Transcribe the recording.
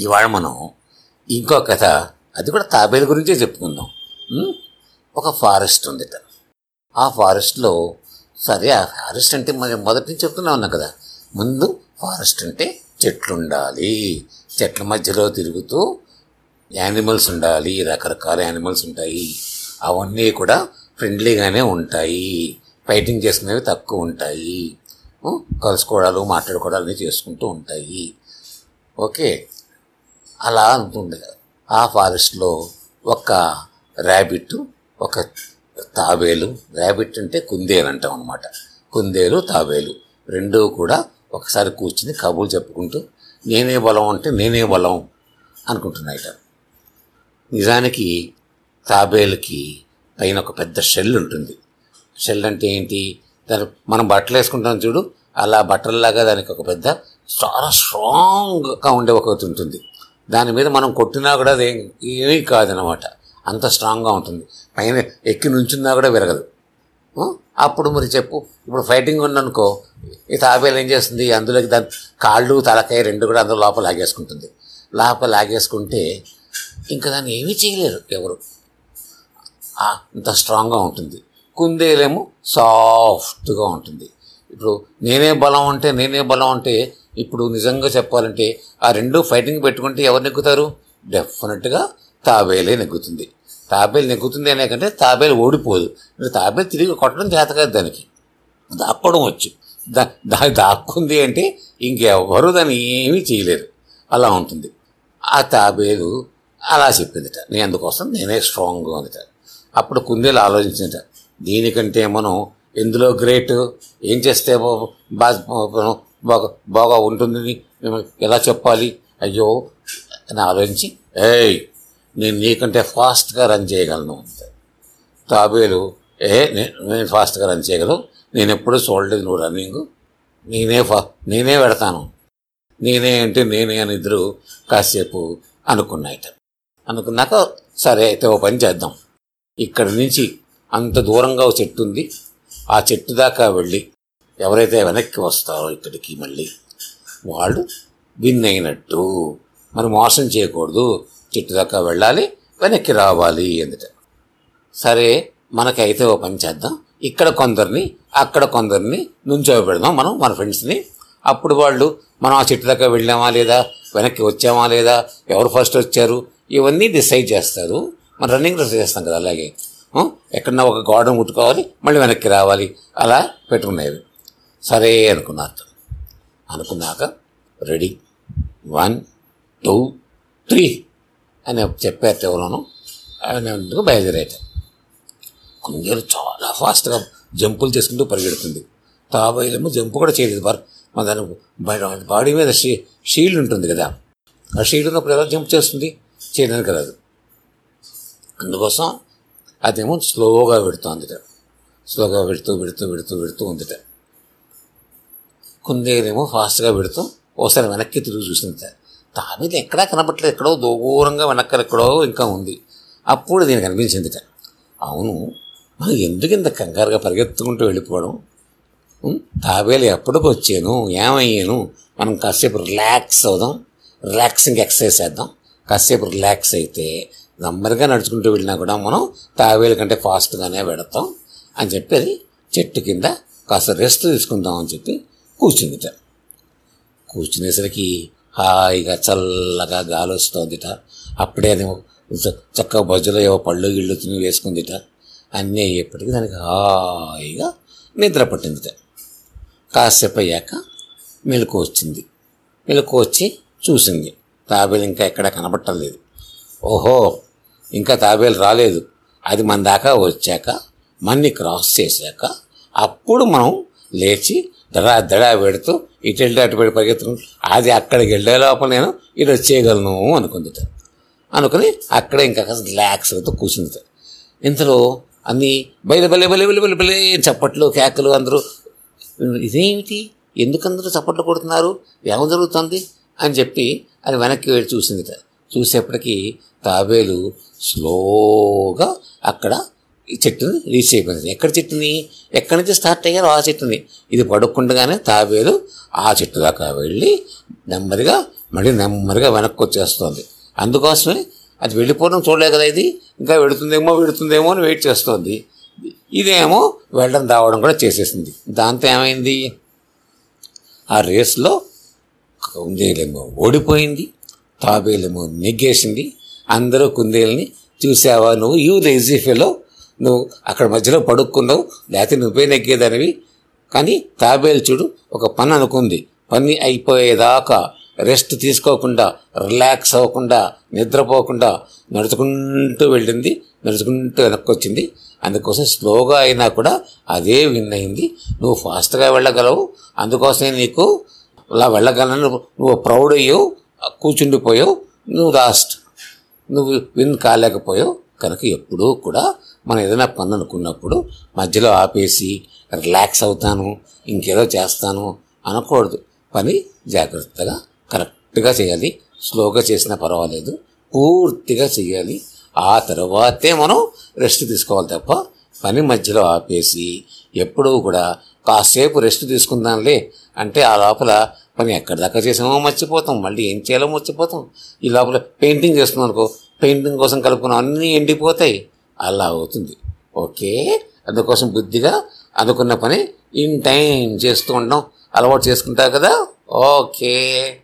ఇవాళ మనం ఇంకో కథ అది కూడా తాబేలు గురించే చెప్పుకుందాం. ఒక ఫారెస్ట్ ఉంది ఆ ఫారెస్ట్లో సరే ఆ ఫారెస్ట్ అంటే మరి మొదటి నుంచి చెప్తూనే ఉన్నా కదా. ముందు ఫారెస్ట్ అంటే చెట్లు ఉండాలి చెట్ల మధ్యలో తిరుగుతూ యానిమల్స్ ఉండాలి. రకరకాల యానిమల్స్ ఉంటాయి. అవన్నీ కూడా ఫ్రెండ్లీగానే ఉంటాయి. ఫైటింగ్ చేసుకునేవి తక్కువ ఉంటాయి. కలుసుకోవడాలు మాట్లాడుకోవడాలు అన్నీ చేసుకుంటూ ఉంటాయి. ఓకే అలా ఉంటుంది ఆ ఫారెస్ట్లో ఒక ర్యాబిట్ ఒక తాబేలు. ర్యాబిట్ అంటే కుందేలు అంటాం అనమాట కుందేలు తాబేలు. రెండూ కూడా ఒకసారి కూర్చుని కబుర్లు చెప్పుకుంటూ నేనే బలం అంటే నేనే బలం అనుకుంటున్నాయట నిజానికి తాబేలుకి పైన ఒక పెద్ద షెల్ ఉంటుంది. షెల్ అంటే ఏంటి? దాని మనం బట్టలు వేసుకుంటాం చూడు అలా బట్టల్లాగా దానికి ఒక పెద్ద చాలా స్ట్రాంగ్గా ఉండే ఒకటి ఉంటుంది. దాని మీద మనం కొట్టినా కూడా అది ఏమీ కాదనమాట. అంత స్ట్రాంగ్గా ఉంటుంది. పైన ఎక్కి నుంచున్నా కూడా విరగదు. అప్పుడు మరి చెప్పు. ఇప్పుడు ఫైటింగ్ ఉందనుకో ఈ తాబేలు ఏం చేస్తుంది? అందులోకి దాని కాళ్ళు తలకాయ రెండు కూడా అందులో లోపల లాగేసుకుంటుంది. లోపల లాగేసుకుంటే ఇంకా దాన్ని ఏమీ చేయలేరు ఎవరు. అంత స్ట్రాంగ్గా ఉంటుంది. కుందేలేమో సాఫ్ట్గా ఉంటుంది. ఇప్పుడు నేనే బలం అంటే నేనే బలం అంటే ఇప్పుడు నిజంగా చెప్పాలంటే ఆ రెండు ఫైటింగ్ పెట్టుకుంటే ఎవరు నెగ్గుతారు? డెఫినెట్గా తాబేలే నెగ్గుతుంది. తాబేలు నెగ్గుతుంది అనే కంటే తాబేలు ఓడిపోదు. తాబేలు తిరిగి కొట్టడం చేత కాదు దానికి. దాక్కోవడం వచ్చు. దా దా దాక్కుంది అంటే ఇంకెవరు దాన్ని ఏమీ చేయలేరు. అలా ఉంటుంది. ఆ తాబేలు అలా చెప్పిందిట. నేను అందుకోసం నేనే స్ట్రాంగ్గా ఉందిట అప్పుడు కుందేలు ఆలోచించిందట. దీనికంటే మనం ఎందులో గ్రేట్ ఏం చేస్తే బా- బాగా బాగా ఉంటుంది ఎలా చెప్పాలి? అయ్యో అని ఆలోచించి ఏయ్ నేను నీకంటే ఫాస్ట్గా రన్ చేయగలను. అంతే. తాబేలు ఏ నే- నేను ఫాస్ట్గా రన్ చేయగలను. నేను ఎప్పుడూ చూడలేదు నువ్వు రన్నింగ్ నేనే ఫా నేనే పెడతాను. నేనే అంటే నేనే అని ఇద్దరు కాసేపు అనుకున్నాయిట. అనుకున్నాక సరే అయితే ఓ పని చేద్దాం. ఇక్కడి నుంచి అంత దూరంగా ఒక చెట్టు ఉంది. ఆ చెట్టు దాకా వెళ్ళి ఎవరైతే వెనక్కి వస్తారో ఇక్కడికి మళ్ళీ వాళ్ళు విన్ అయినట్టు మరి మోసం చేయకూడదు. చెట్టు దాకా వెళ్ళాలి వెనక్కి రావాలి అందుట. సరే మనకైతే ఓ పని చేద్దాం. ఇక్కడ కొందరిని అక్కడ కొందరిని నుంచో పెడదాం మనం మన ఫ్రెండ్స్ని. అప్పుడు వాళ్ళు మనం ఆ చెట్టు దాకా వెళ్ళామా లేదా వెనక్కి వచ్చామా లేదా ఎవరు ఫస్ట్ వచ్చారు ఇవన్నీ డిసైడ్ చేస్తారు. మనం రన్నింగ్ రేస్ చేస్తాం కదా అలాగే. ఎక్కడన్నా ఒక గోడ ముట్టుకోవాలి మళ్ళీ వెనక్కి రావాలి. అలా పెట్టుకునేవి. సరే అనుకున్నారు అనుకున్నాక రెడీ. వన్ టూ త్రీ అని చెప్పారు ఎవరోను. ఆయన బయలుదేరారు. కుందేలు చాలా ఫాస్ట్గా జంపులు చేసుకుంటూ పరిగెడుతుంది. తాబోయేమో జంపు కూడా చేయలేదు. బర్ మన దాని బయట బాడీ మీద షీ షీల్డ్ ఉంటుంది కదా. ఆ షీల్డ్ ఉన్నప్పుడు ఎలా జంప్ చేస్తుంది? చేయడానికి రాదు. అందుకోసం అదేమో స్లోగా పెడుతోందిట స్లోగా పెడుతూ పెడుతూ పెడుతూ పెడుతూ ఉందిట. కుందేలేమో ఫాస్ట్గా పెడుతూ ఓసారి వెనక్కి తిరిగి చూసింది తాబేలు ఎక్కడా కనపట్లేదు ఎక్కడో దూరంగా వెనక్కలు ఎక్కడో ఇంకా ఉంది. అప్పుడు దీనికి అనిపించిందిట. అవును మనం ఎందుకు ఇంత కంగారుగా పరిగెత్తుకుంటూ వెళ్ళిపోవడం? తాబేలు ఎప్పటికి వచ్చాను ఏమయ్యాను? మనం కాసేపు రిలాక్స్ అవుదాం. రిలాక్సింగ్ ఎక్సర్సైజ్ చేద్దాం. కాసేపు రిలాక్స్ అయితే నెమ్మదిగా నడుచుకుంటూ వెళ్ళినా కూడా మనం తావేలు కంటే ఫాస్ట్గానే పెడతాం అని చెప్పి అది చెట్టు కింద కాస్త రెస్ట్ తీసుకుందాం అని చెప్పి కూర్చుందిట కూర్చునేసరికి హాయిగా చల్లగా గాలి వస్తుందిట అప్పుడే అది చ- చక్కగా బజ్జలో ఏవో పళ్ళు గిళ్ళు తిని వేసుకుందిట. అన్నీ అయ్యేప్పటికీ దానికి హాయిగా నిద్ర పట్టిందిట. కాసేపు అయ్యాక మెలకు వచ్చింది. మెలకు వచ్చి చూసింది. తాబేలు ఇంకా ఎక్కడ కనబట్టలేదు. ఓహో ఇంకా తాబేలు రాలేదు. అది మన దాకా వచ్చాక మన్ని క్రాస్ చేశాక అప్పుడు మనం లేచి దడా దడా పెడుతూ ఇటు వెళ్ళి అటు పెట్టి పరిగెత్తుకుంటూ అది అక్కడికి వెళ్ళే లోపల నేను ఇటు వచ్చేయగలను అనుకుందిట అనుకుని అక్కడ ఇంకా కాస్త రిలాక్స్ అవుతూ కూర్చుంది ఇంతలో అన్ని బయలు బలే బలే బలే బలే బలే చప్పట్లు కేకలు అందరూ ఇదేమిటి? ఎందుకందరూ చప్పట్లు కొడుతున్నారు? ఏమో జరుగుతుంది? అని చెప్పి అది వెనక్కి వెళ్ళి చూసిందిట చూసేప్పటికీ తాబేలు స్లోగా అక్కడ ఈ చెట్టుని రీచ్ అయిపోయింది. ఎక్కడ చెట్టుని? ఎక్కడి నుంచి స్టార్ట్ అయ్యారో ఆ చెట్టుని. ఇది పడుకుండగానే తాబేలు ఆ చెట్టు దాకా వెళ్ళి నెమ్మదిగా మళ్ళీ నెమ్మదిగా వెనక్కి వచ్చేస్తుంది. అందుకోసమే అది వెళ్ళిపోవడం చూడలే కదా ఇది. ఇంకా వెళుతుందేమో వెళుతుందేమో అని వెయిట్ చేస్తుంది. ఇదేమో వెళ్ళడం దావడం కూడా చేసేసింది. దాంతో ఏమైంది? ఆ రేస్లో ఓడిపోయింది. తాబేలము నెగ్గేసింది. అందరూ కుందేల్ని చూసావా నువ్వు? యూ లేజీ ఫెలో నువ్వు అక్కడ మధ్యలో పడుకున్నావు. లేకపోతే నువ్వే నెగ్గేదనివి. కానీ తాబేలు చూడు ఒక పని అనుకుంది. పని అయిపోయేదాకా రెస్ట్ తీసుకోకుండా రిలాక్స్ అవ్వకుండా నిద్రపోకుండా నడుచుకుంటూ వెళ్ళింది. నడుచుకుంటూ వెనక్కి వచ్చింది అందుకోసం స్లోగా అయినా కూడా అదే విన్ అయింది. నువ్వు ఫాస్ట్గా వెళ్ళగలవు. అందుకోసమే నీకు అలా వెళ్ళగలను. నువ్వు ప్రౌడ్ అయ్యవు. కూర్చుండిపోయావు నువ్వు లాస్ట్ నువ్వు విన్ కాలేకపోయావు. కనుక ఎప్పుడూ కూడా మనం ఏదైనా పని అనుకున్నప్పుడు మధ్యలో ఆపేసి రిలాక్స్ అవుతాను ఇంకేదో చేస్తాను అనకూడదు. పని జాగ్రత్తగా కరెక్ట్గా చేయాలి. స్లోగా చేసినా పర్వాలేదు. పూర్తిగా చేయాలి. ఆ తర్వాతే మనం రెస్ట్ తీసుకోవాలి తప్ప పని మధ్యలో ఆపేసి ఎప్పుడూ కూడా కాసేపు రెస్ట్ తీసుకుందాంలే అంటే ఆ లోపల పని ఎక్కడి దాకా చేసామో మర్చిపోతాం. మళ్ళీ ఏం చేయాలో మర్చిపోతాం. ఈ లోపల పెయింటింగ్ చేస్తున్నాం అనుకో పెయింటింగ్ కోసం కలుపుకున్నాం అన్నీ ఎండిపోతాయి. అలా అవుతుంది. ఓకే? అందుకోసం బుద్ధిగా అనుకున్న పని ఇన్ టైం చేస్తూ ఉండడం అలవాటు చేసుకుంటారు కదా? ఓకే.